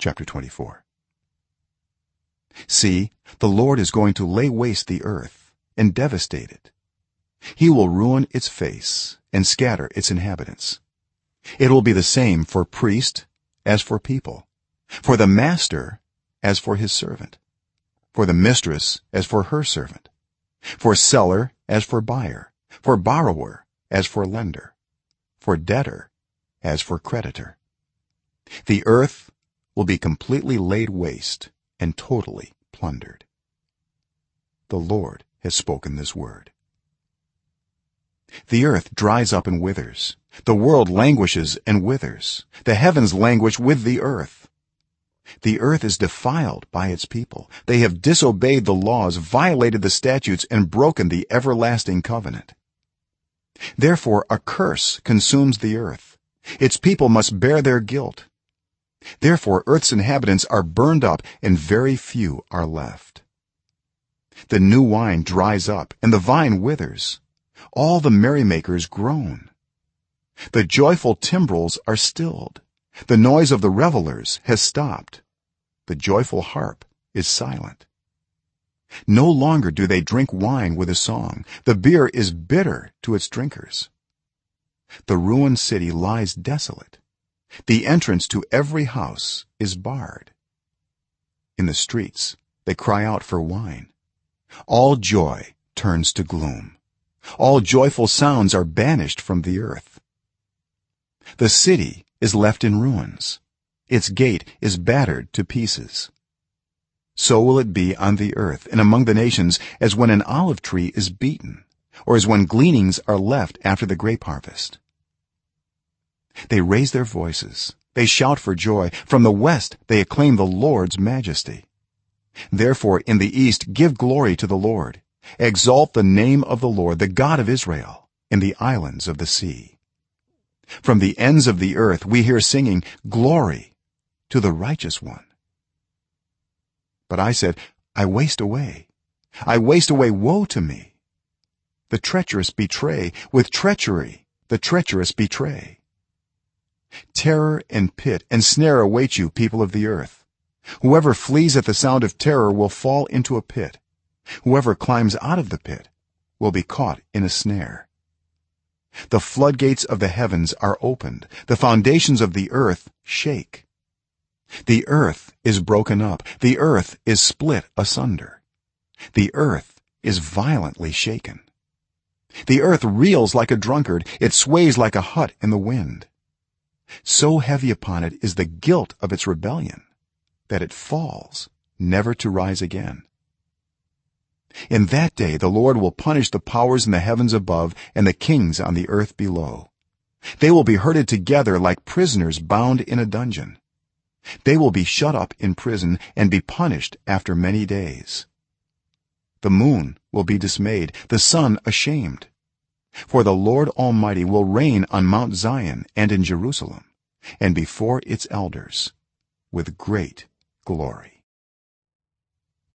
chapter 24 see the lord is going to lay waste the earth and devastate it. He will ruin its face and scatter its inhabitants. It will be the same for priest as for people for the master as for his servant for the mistress as for her servant for seller as for buyer for borrower as for lender for debtor as for creditor. The earth will be completely laid waste and totally plundered. The lord has spoken this word. The earth dries up and withers. The world languishes and withers. The heavens languish with the earth. The earth is defiled by its people. They have disobeyed the laws violated the statutes and broken the everlasting covenant. Therefore a curse consumes the earth. Its people must bear their guilt therefore earth's inhabitants are burned up and very few are left. The new wine dries up and the vine withers. All the merrymakers groan. The joyful timbrels are stilled. The noise of the revelers has stopped. The joyful harp is silent. No longer do they drink wine with a song. The beer is bitter to its drinkers. The ruined city lies desolate the entrance to every house is barred. In the streets they cry out for wine. All joy turns to gloom. All joyful sounds are banished from the earth. The city is left in ruins. Its gate is battered to pieces. So will it be on the earth and among the nations as when an olive tree is beaten or as when gleanings are left after the grape harvest they raise their voices. They shout for joy. From the west they acclaim the lord's majesty. Therefore in the east give glory to the lord. Exalt the name of the lord the god of israel in the islands of the sea. From the ends of the earth we hear singing glory to the righteous one. But i said i waste away. I waste away. Woe to me. The treacherous betray. With treachery the treacherous betray terror and pit and snare await you people of the earth. Whoever flees at the sound of terror will fall into a pit. Whoever climbs out of the pit will be caught in a snare. The floodgates of the heavens are opened. The foundations of the earth shake. The earth is broken up. The earth is split asunder. The earth is violently shaken. The earth reels like a drunkard. It sways like a hut in the wind so heavy upon it is the guilt of its rebellion that it falls never to rise again. In that day the lord will punish the powers in the heavens above and the kings on the earth below. They will be herded together like prisoners bound in a dungeon. They will be shut up in prison and be punished after many days. The moon will be dismayed the sun ashamed for the lord almighty will reign on mount zion and in jerusalem and before its elders with great glory